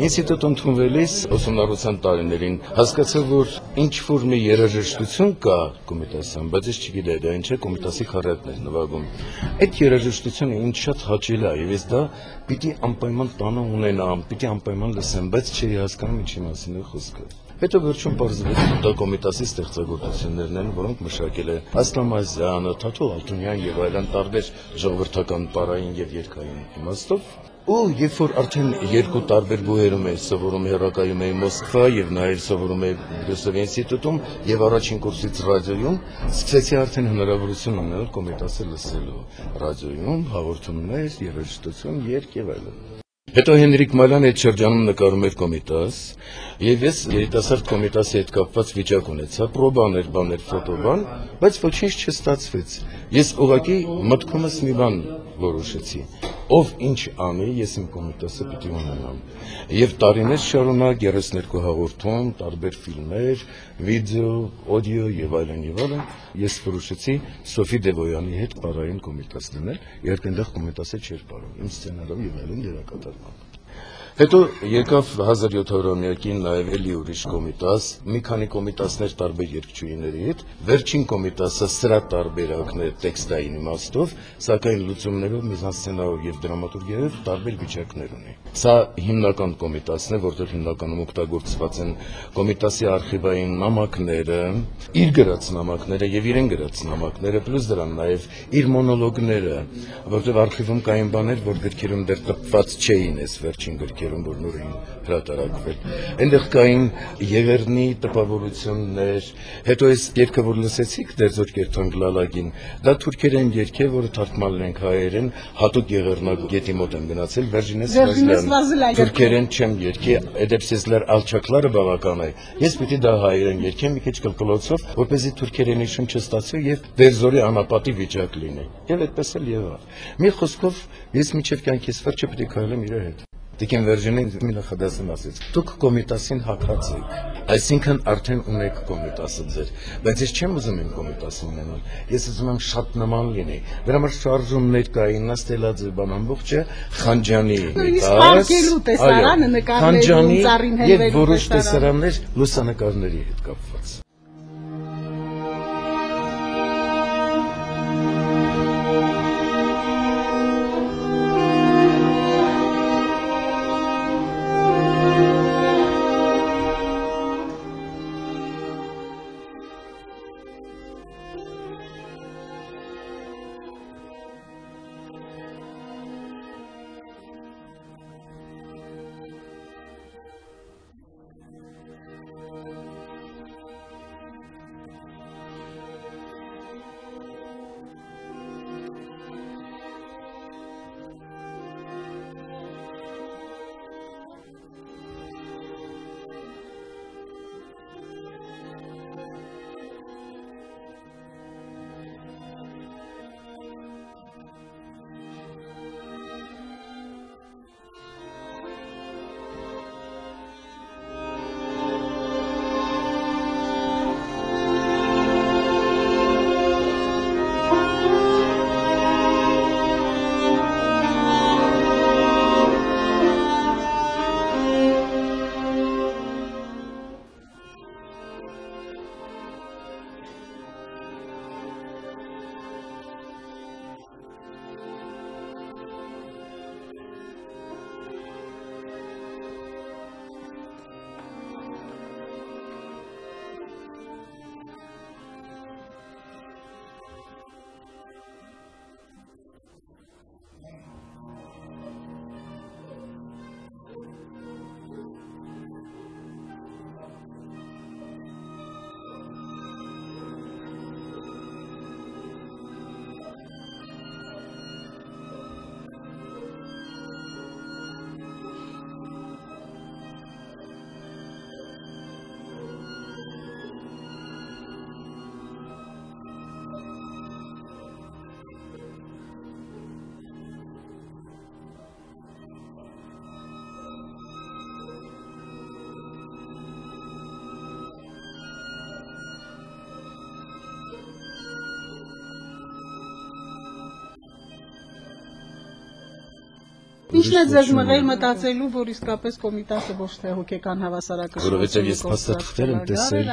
Ինստիտուտ ընդունվելիս ուսումնառության տարիներին հասկացա, որ ինչ որ մի երաժշտություն կա Կոմիտասյան, բայց ես չգիտեի դա ինչ է, Կոմիտասի էր նվագում։ Այդ երաժշտությունը ինձ շատ հաճել է, եւ ես դա պիտի անպայման տանը ունենամ, պիտի անպայման լսեմ, բայց չէի հասկանում ինչի մասին է խոսքը։ Հետո վերջում որ դա Կոմիտասի ստեղծագործություններն են, որոնք մշակել է Ասլամազյանը, Թաթո Ալթունյան եւ այլն տարբեր ժողովրդական պարային եւ երգային իմաստով Ու երբ որ արդեն երկու տարբեր բուհերում էի սովորում հերակայում էի Մոսկվա եւ նաեւ սովորում էի Բրյուսել ինստիտուտում եւ առաջին կուրսից ռադիոյում սկսեցի արդեն հնարավորություն ունենալ կոմիտասը լսելու ռադիոյում հաղորդումներ, երաժշտություն, երգ եւ այլն։ Հետո Հենրիկ Մալյան այդ շրջանում նկարում էր կոմիտաս, եւ ես երիտասարդ կոմիտասի հետ կապված վիճակ ունեցա, պրոբաներ, բաներ, ֆոտոբան, բայց ոչինչ չստացվեց։ Ես ուղղակի մտքումս մի բան որոշեցի ով ինչ անի, ես իմ կոմիտասը պիտի ունենամ։ Եվ տարիներ շարունակ 32 հաղորդում, տարբեր ֆիլմեր, վիդեո, օդիո եւ այլն եւ այլն, ես որոշեցի Սոֆի Դևոյանի հետ պարային կոմիտաս դնել, երբ այնտեղ կոմիտասը չէր ապարում, իմ սցենարով եւ այլն դերակատարմամբ։ Հետո եկավ 1700-ամյակին նաև էլի ուրիշ կոմիտաս, մի քանի կոմիտասներ տարբեր երկչույների հետ։ Վերջին կոմիտասը սրա տարբերակն է տեքստային իմաստով, սակայն լուծումներով, միզանսցենարով եւ դրամատուրգիայով տարբեր վիճակներ ունի։ Սա հիմնական կոմիտասն է, որտեղ հիմնականում օգտագործված են կոմիտասի արխիվային նամակները, իր գրած նամակները եւ իրեն գրած նամակները, պլյուս դրան նաև իր մոնոլոգները, որտեղ արխիվում կային բաներ, որ գրքերում դեռ տպված չէին, այս վերջին գրքերը երկերում, որ նոր էին հրատարակվել։ Այնտեղ կային Եղեռնի տպավորություններ, հետո այս երգը, որ լսեցիք, Դերձոր Կերթան Գլալագին, դա թուրքերեն երգ է, որը թարգմանել ենք հայերեն, հատուկ Եղեռնագետի մոտ եմ գնացել, Վերջինես Վազլյան։ Թուրքերեն չեմ երգի, Էդեպսիզլեր Ալչակլարը բավական է։ Ես պիտի դա հայերեն երգեմ մի քիչ կլկլոցով, որպեսզի թուրքերենի շունչը ստացվի եւ Դերձորի անապատի վիճակ լինի։ Եվ այդպես էլ եղավ։ Մի խոսքով ես միջև կյանքիս վերջը պիտի քայլեմ իր հետ։ Տիկին Վերջինին մի նախադասում ասեց. Դուք կոմիտասին հակած եք, այսինքն արդեն ունեք կոմիտասը ձեր, բայց ես չեմ ուզում իմ կոմիտասը ունենալ։ Ես ուզում եմ շատ նման լինի։ Դրա համար շարժումներ կային, նստելաձև բան ամբողջը Խանջանի նկարս, տեսարանը նկարներում ծառին հենվելու եւ որոշ տեսարաններ լուսանկարների հետ կապված։ Ինչն է ձեզ մղել մտածելու, որ իսկապես կոմիտասը ոչ թե հոգեկան հավասարակշռություն, որովհետև ես փաստաթղթեր եմ տեսել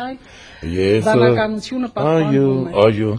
եւ բանականությունը պահպանվում է։ Այո, այո,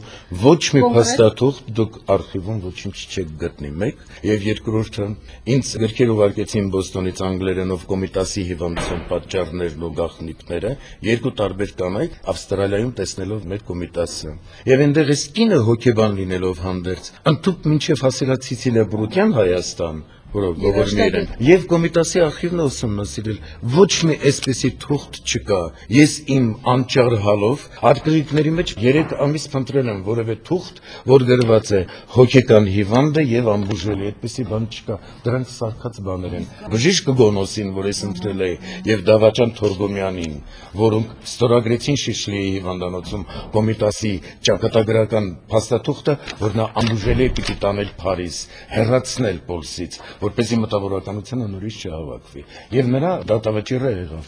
ոչ մի փաստաթուղթ դուք արխիվում ոչինչ չեք գտնի, մեկ եւ երկրորդը ինձ գրքեր ուղարկեցին Բոստոնից անգլերենով կոմիտասի հիվանդության պատճառներն ու գաղտնիքները, երկու տարբեր կանայք Ավստրալիայում տեսնելով մեր կոմիտասը։ Եվ այնտեղ էս կինը հոգեբան լինելով հանդերձ, ընդཐུպ մինչև հասելացի Սիլաբրուտյան Հայաստան որով գովորներ են եւ կոմիտասի արխիվն ուսումնասիրել ոչ մի այսպեսի թուղթ չկա ես իմ անճար հալով արկղիկների մեջ 3 ամիս փնտրել եմ որևէ թուղթ որ գրված է հոգեկան հիվանդը եւ ամբուժելի այդպեսի բան չկա դրանք սարքած բաներ են բժիշկ Գոնոսին որ ես ընտրել էի եւ Դավաճան Թորգոմյանին որոնք ստորագրեցին Շիշլիի հիվանդանոցում կոմիտասի ճակատագրական փաստաթուղթը որ նա ամբուժելի պիտի տանել Փարիզ հերացնել Պոլսից որպեսզի մտավորականությունը նորից չհավաքվի։ Եվ նրա դատավճիռը եղավ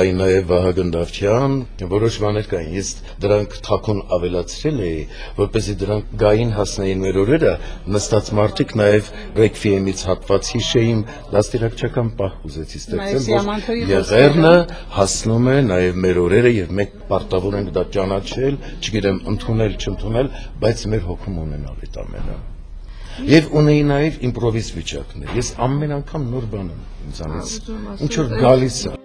կային նաև Վահագն Դավթյան, որոշ բաներ կային։ Ես դրանք թաքուն ավելացրել էի, որպեսզի դրանք գային հասնեին մեր օրերը, նստած մարդիկ նաև ռեկվիեմից հատված հիշեին, դաստիարակչական պահ ուզեցի ստեղծել, որ եղերնը հասնում է նաև մեր օրերը եւ մենք պարտավոր ենք դա ճանաչել, չգիտեմ, ընդունել, չընդունել, բայց մեր հոգում ունենալ այդ ամենը։ Եվ ունեի նաև իմպրովիզ վիճակներ։ Ես ամեն անգամ նոր բան եմ ինձանից ինչ որ գալիս է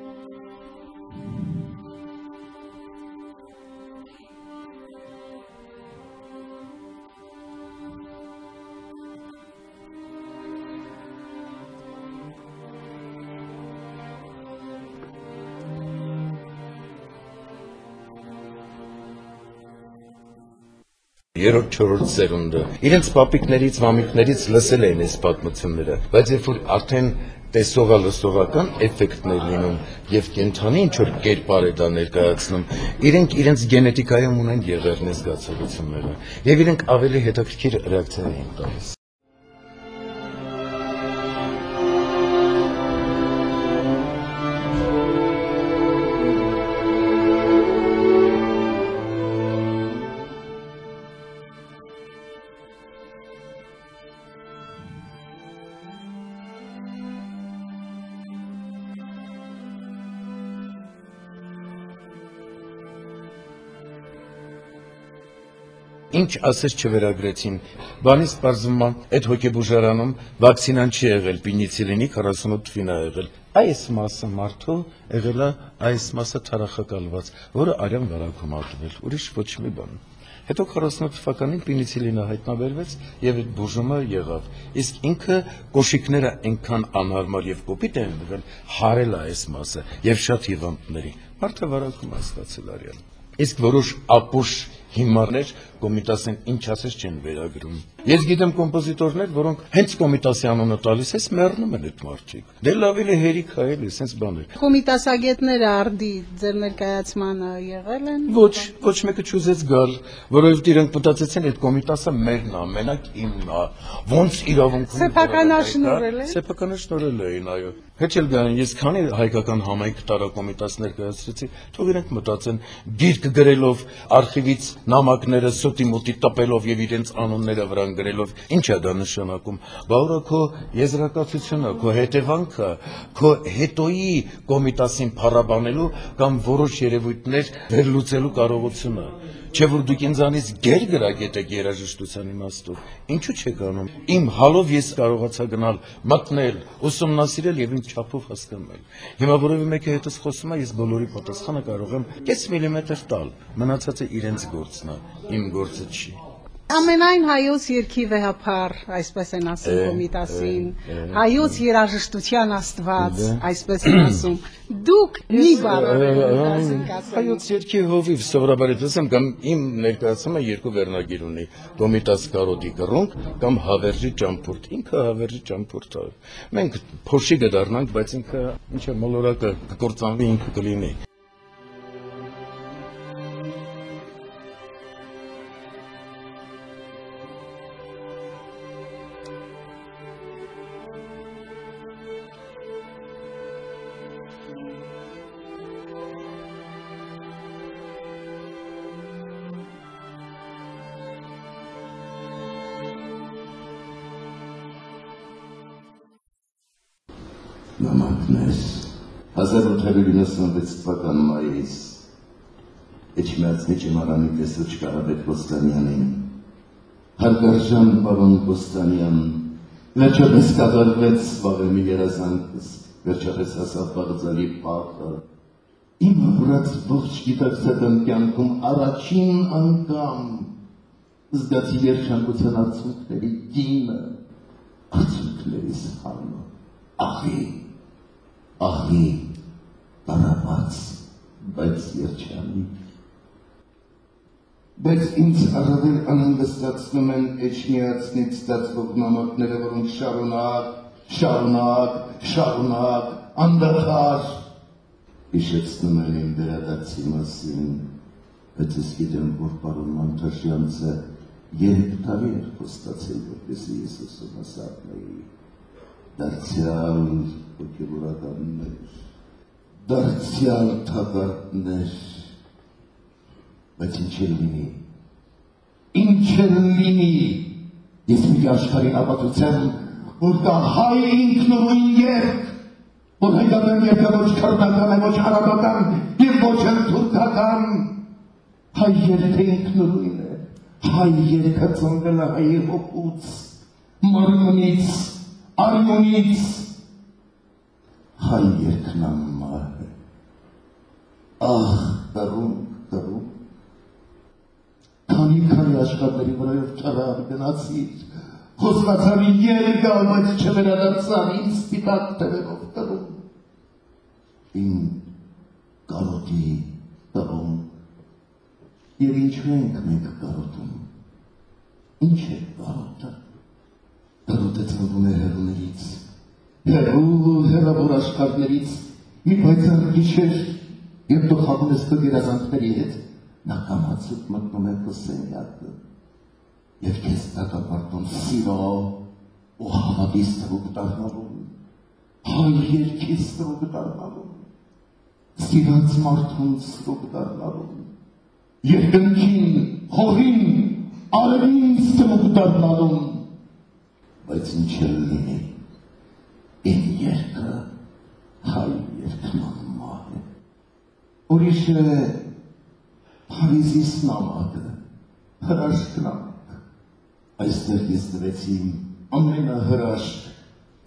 երրորդ չորրորդ սերունդը իրենց պապիկներից մամիկներից լսել էին այս պատմությունները բայց երբ որ արդեն տեսողա լսողական էֆեկտներ լինում եւ կենթանի ինչ որ կերպար է դա ներկայացնում իրենք իրենց գենետիկայում ունեն եղերնի զգացողությունները եւ իրենք ավելի հետաքրքիր ռեակցիա են տալիս Ինչ ասես չվերագրեցին։ Բանից պարզվում է, այդ հոգեբուժարանում վակցինան չի եղել, պինիցիլինի 48 թվին է եղել։ Այս մասը մարդու եղել է այս մասը թարախակալված, որը արյան վարակում ատվել, ուրիշ ոչ մի բան։ Հետո 48 թվականին պինիցիլինը հայտնաբերվեց եւ այդ բուժումը եղավ։ Իսկ ինքը կոշիկները այնքան անհարմար եւ կոպիտ են եղել, հարել է այս մասը եւ շատ հիվանդների։ Մարդը վարակում է ստացել արյան։ Իսկ որոշ ապուշ հիմարներ Կոմիտասին ինչ ասես չեն վերագրում։ Ես գիտեմ կոմպոզիտորներ, որոնք հենց Կոմիտասի անունը տալիս ես մեռնում են այդ մարդիկ։ Դե լավ էլ է հերիք հայ էլի, sense բաներ։ Կոմիտասագետները արդի ձեր ներկայացմանը եղել են։ Ոչ, ոչ մեկը չուզեց գալ, որովհետև իրենք մտածեցին այդ Կոմիտասը մերն է, մենակ իմն է։ Ոնց իրավունք ունի։ Սեփականաշնորհել են։ Սեփականաշնորհել էին, այո։ էլ գան, ես քանի հայկական համայնք տարա Կոմիտաս ներկայացրեցի, թող իրենք մտածեն գիրք գրելով արխիվից նամակները սուտի մուտի տպելով եւ իրենց անունները վրան գրելով ինչ է դա նշանակում բա ուրա քո եզրակացությունը քո հետևանքը քո հետոյի կոմիտասին փառաբանելու կամ որոշ երևույթներ վերլուծելու կարողությունը չէ որ դուք ինձանից գեր գրագետ եք երաժշտության իմաստով ինչու չեք անում իմ հալով ես կարողացա գնալ մտնել ուսումնասիրել եւ իմ չափով հասկանալ հիմա որևէ մեկը հետս խոսում է ես բոլորի պատասխանը կարող եմ կես միլիմետր տալ մնացածը իրենց գործն է իմ գործը չի Ամենայն հայոց երկի վեհապար, այսպես են ասում Է, Կոմիտասին, է, է, հայոց երաժշտության աստված, Դե։ այսպես են ասում։ Դուք մի բառ Հայոց երկի հովիվ սովորաբար ես եմ կամ իմ ներկայացումը երկու վերնագիր ունի Կոմիտաս կարոդի գրոնք կամ հավերժի ճամփուրդ ինքը հավերժի ճամփուրդ է մենք փոշի կդառնանք բայց ինքը ինչը մոլորակը կկործանվի ինքը կլինի նամակներ 1896 թվական մայիս Էջմիածնի ճեմարանի տեսուչ Կարապետ Կոստանյանին հարգարժան պարոն Կոստանյան վերջապես կատարվեց վաղեմի երազանքս վերջապես հասավ բաղձալի պարտը իմ ապրած ողջ գիտակցական կյանքում առաջին անգամ զգացի երջանկության արդյունքների գինը արդյունքներիս համը ախի ախի տարապած բայց երջանիկ բայց ինձ առավել անհանգստացնում են էջմիածնից ստացվող նամակները, որոնք շարունակ, շարունակ, շարունակ, անդադար հիշեցնում են իմ վերադարձի մասին, բայց ես գիտեմ, որ պարոն Մանթաշյանցը երեք տարի էր խոստացել, որպեսի ես ուսումնասիրեի դարձյալ հոգևորականներ, դարձյալ թակարդներ, բայց ինչ էլ լինի, ինչ էլ լինի, ես մի աշխարհին ապատուցեմ, որ կա հայ ինքնուրույն երկ, որ հայդարեն երկը ոչ քրդական է, ոչ արաբական և ոչ էլ թուրքական, հայ երկը ինքնուրույն է, հայ երկը ծնվել է հայի հոգուց, մարմնից, արյունից, հայ երկն ամմար է, ախ, դրում, դրում, քանի քանի աշխարհների վրայով ճարար գնացիր, խոսվածան երկալ, բայց չվերադարձան ինձ սպիտակ տերերով տրում, իմ կարոտի տվում, և ինչու ենք մենք կարոտում, ինչ է կարոտը, կարոտը ծնվում է հերուներից, հերու հերավոր աշխարհներից, մի պայծառ գիշեր, և դու խաղում ես քո գերազանքների հետ, նա կամացուկ մտնում է քո սենյակը եւ քեզ տակապարտում սիրո ու հավատի ստրուկ դառնալուն հայ երկի ստրուկ դառնալուն սիրած մարդուն ստրուկ դառնալուն երկնքին հողին արևին ստրուկ դառնալուն բայց ինչ էլ լինի իմ երկը հայ երկնամար է ուրիշը Փարիզիս նամակը, հրաշք նամակ։ Այստեղ ես դրեցի իմ ամենահրաշք,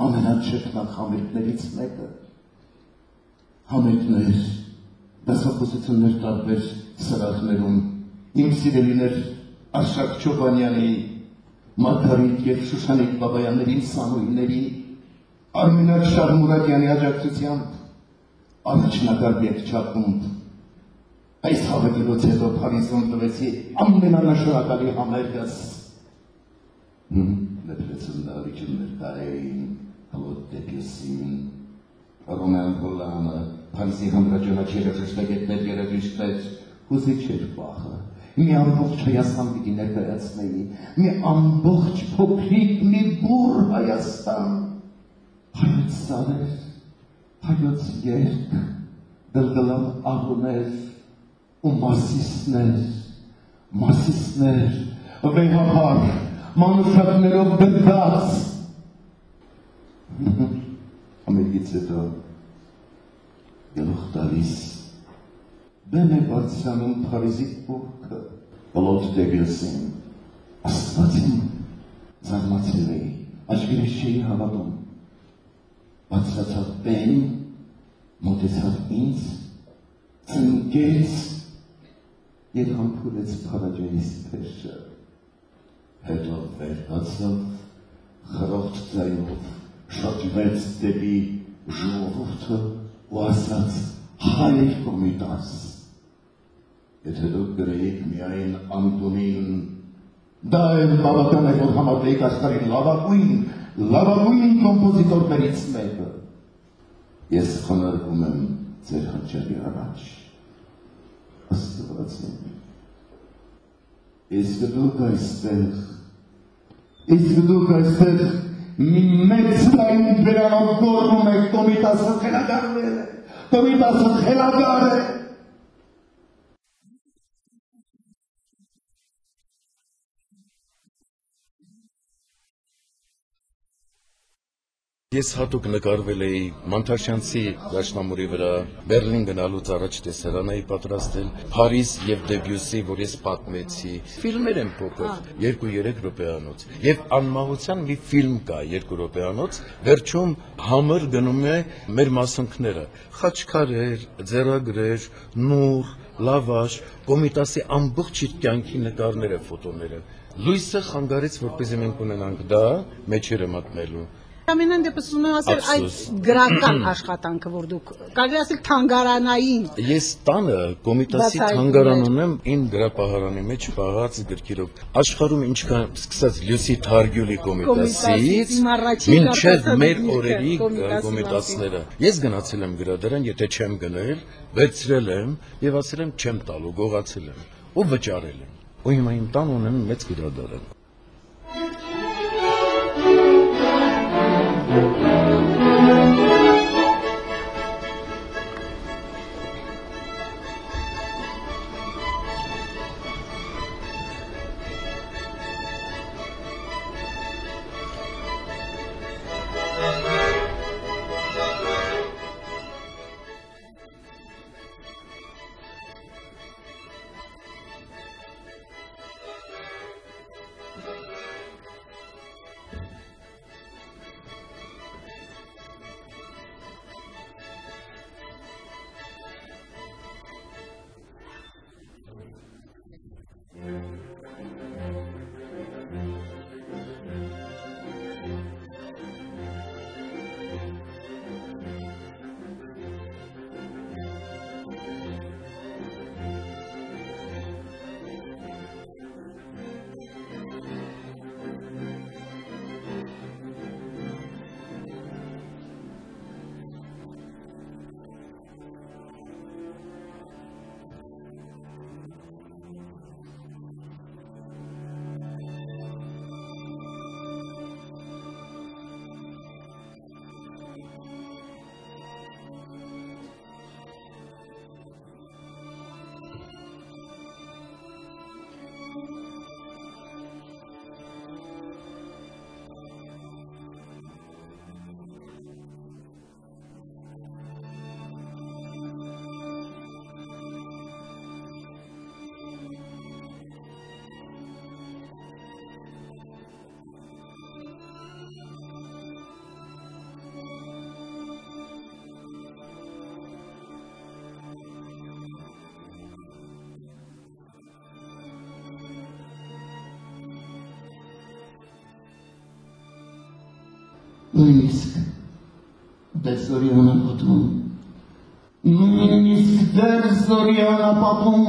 ամենաչեքնակ համերգներից մեկը։ Համերգներ, դասախոսություններ տարբեր սրահներում, իմ սիրելիներ Արշակ Չոբանյանի, Մարգարիտ եւ Շուշանիկ Բաբայանների սանույների, Արմինակ Շարմուրատյանի աջակցությամբ առաջնակարգ երկչակում Այս հավելելուց հետո Փարիզում տվեցի ամենանշանակալի համերգս։ Դեպրեցում դավիճումներ տարեին, հլոտ դեպեսին, Ռոմեն Հոլանը, Փարիզի համրաջոնակերը շշտագետներ երեգիշտեր, հուզիչ էր պախը։ Մի ամբողջ Հայաստան պիտի ներկայացնեի, մի ամբողջ փոքրիկ մի բուր Հայաստան։ Հայոց սարեր, հայոց երկ, դլդլավ աղուներ, ու մասիսներ, մասիսներ, վեհապար, մանուշակներով բնդած։ Ամերիկից հետո գլուխ տալիս բեմ է բարձրանում Փարիզի կուրքը, բոլոտ դեգեսին, աստվածին զարմացել էի, աչկերս չէի հավատում, բացրացավ բեն, մոտեցավ ինձ, ծնկեց և համբուրեց փարաջայիս փեշը, հետո վերհացավ, խրոխտ ձայնով շրջվեց դեպի ժողովուրդը ու ասաց հայր կոմիտաս։ Եթե դուք գրեիք միայն Անտոնին, դա էլ բավական է, որ համարվեիք աշխարհի լավագույն, լավագույն կոմպոզիտորներից մեկը։ Ես խոնարհվում եմ ձեր հնչերի առաջ։ Աստված իմ։ Իսկ դուք այստեղ, իսկ դուք այստեղ մի մեծ լայն բերանով գոռում եք կոմիտասը խելագարվել է, կոմիտասը խելագար է։ Ես հատուկ նկարվել էի Մանթաշյանցի դաշնամուրի վրա, Բերլին գնալուց առաջ տեսարան էի պատրաստել, Փարիզ եւ Դեբյուսի, որ ես պատմեցի։ Ֆիլմեր են փոքր, 2-3 րոպեանոց։ Եվ անմահության մի ֆիլմ կա 2 րոպեանոց, վերջում համր գնում է մեր մասունքները։ Խաչքարեր, ձեռագրեր, նուր, լավաշ, կոմիտասի ամբողջ իր կյանքի նկարները, ֆոտոները։ Լույսը խանգարեց, որպեսզի մենք ունենանք դա մեջերը մտնելու։ Ամենայն դեպս ուզում եմ ասել այդ գրական աշխատանքը, որ դուք կարելի ասել թանգարանային Ես տանը կոմիտասի Բացահայտում թանգարան եք։ ունեմ ին գրապահարանի մեջ պահած գրքերով։ Աշխարհում ինչքան սկսած Լյուսի Թարգյուլի կոմիտասից իմ մինչև մեր օրերի կոմիտասները։ Ես գնացել եմ գրադարան, եթե չեմ գնել, վերցրել եմ եւ ասել եմ չեմ տալու, գողացել եմ ու վճարել եմ։ Ու հիմա իմ տան ունեմ մեծ գրադարան։ Նույնիսկ դեսորիանապատում, նույնիսկ դեսորիանապատում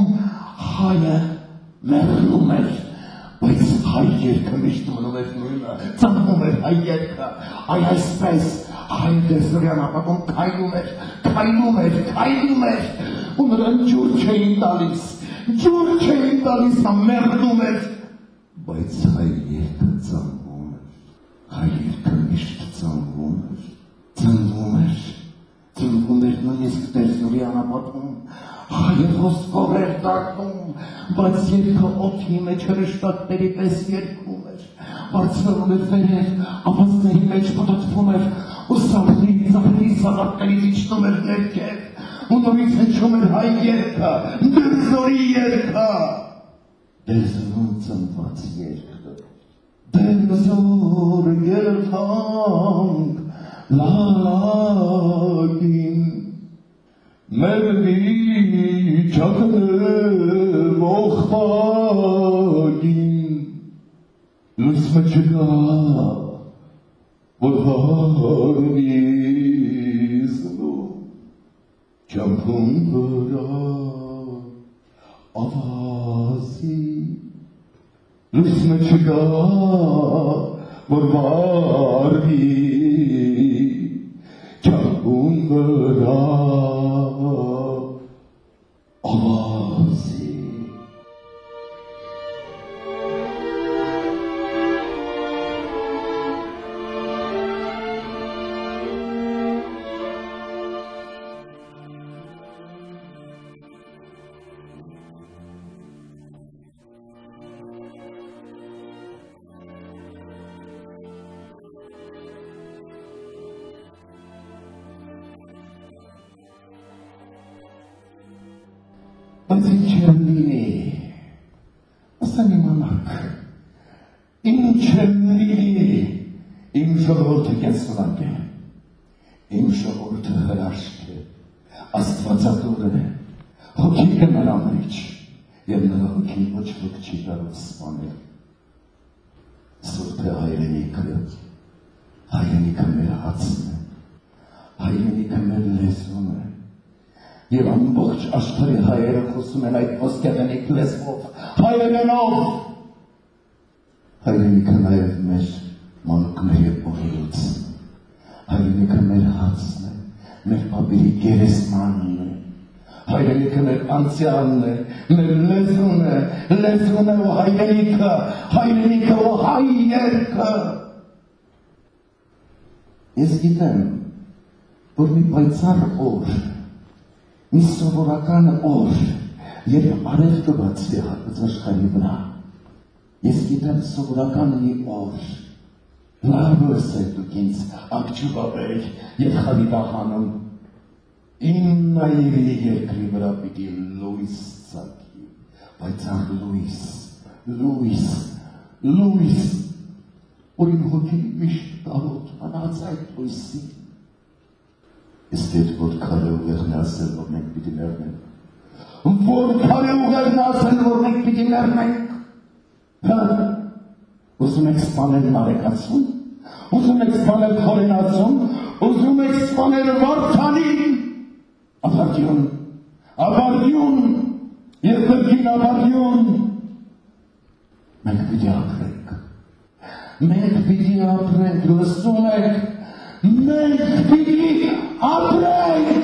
հայը մեռնում էր, բայց հայ երկը միշտ մնում էր նույնը, ծնվում էր հայ երկը, այ այսպես հայ դեսորիանապատում քայլում էր, քայլում էր, քայլում էր, ու նրան ջուր չէին տալիս, ջուր չէին տալիս, նա մեռնում էր, բայց հայ երկը ծնվում էր, հայ երկը միշտ ծնվում ծնվում էր, ծնվում էր նույնիսկ տեսնուրի անապատում, հայը ոսկով էր տակում, բայց երկը օթի մեջ հրշտակների պես երկում էր, բարձրանում էր վերև, ավազների մեջ պտոտվում էր, ու սարդի ծաղրի սաղարդների իջնում էր ներքև, ու նորից հնչում էր հայ երկը, դրզորի երկը, դերզորում ծնված երկը, بزور الحمد lakin Mevli çakırım ohbagin Lüsmecina bahar nizlu Çampın bırak avazi վրա ավազի, լույս մը չկա, որ վարվի, ճամփուն վրա Բայց ինչ է լինի, ասան իմանաք, ինչ է լինի, իմ ժողորդը կենսվանք է, իմ ժողորդը հրաշք է, աստվածատուր է, հոգի է նրա մեջ, և նրա հոգի ոչ ոք չի կարող սպանել։ Սուրբ է հայրենիքը, հայրենիքը մեր հացն է, հայրենիքը մեր լեզուն է, Եվ ամբողջ աշխարհի հայերը խոսում են այդ ոսկեղենիկ լեզվով, հայերենով։ Հայրենիքը նաև մեր մանուկների օրերուց։ Հայրենիքը մեր հացն է, մեր պապերի գերեսմանն է։ Հայրենիքը մեր անցյալն է, մեր լեզուն է, լեզուն է ու հայրենիքը, հայրենիքը ու հայ երկը։ Ես գիտեմ, որ մի պայծառ օր մի սովորական օր, երբ արևը բացվի հատվածաշխարի վրա։ Ես գիտեմ սովորական մի օր, լավ ըսել դուք ինձ ակջուբաբեր և խալիտահանում, իմ նայիրի երկրի վրա պիտի լույս ծակի, բայց ար լույս, լույս, լույս, որ իմ հոգի միշտ կարող անած այդ լույսին Իսկ այդ որ քարե ուղերն ասել, որ մենք պիտի լեռնենք։ Որ քարե ուղերն ասել, որ մենք պիտի լեռնենք։ Հա։ Ուզում եք սպանել մարեկացուն, ուզում եք սպանել խորենացուն, ուզում եք սպանել վարդանին։ Աբարդյուն, աբարդյուն, եւ կրկին աբարդյուն։ Մենք պիտի ապրենք։ Մենք պիտի ապրենք, լսում եք, մենք պիտի ապրենք։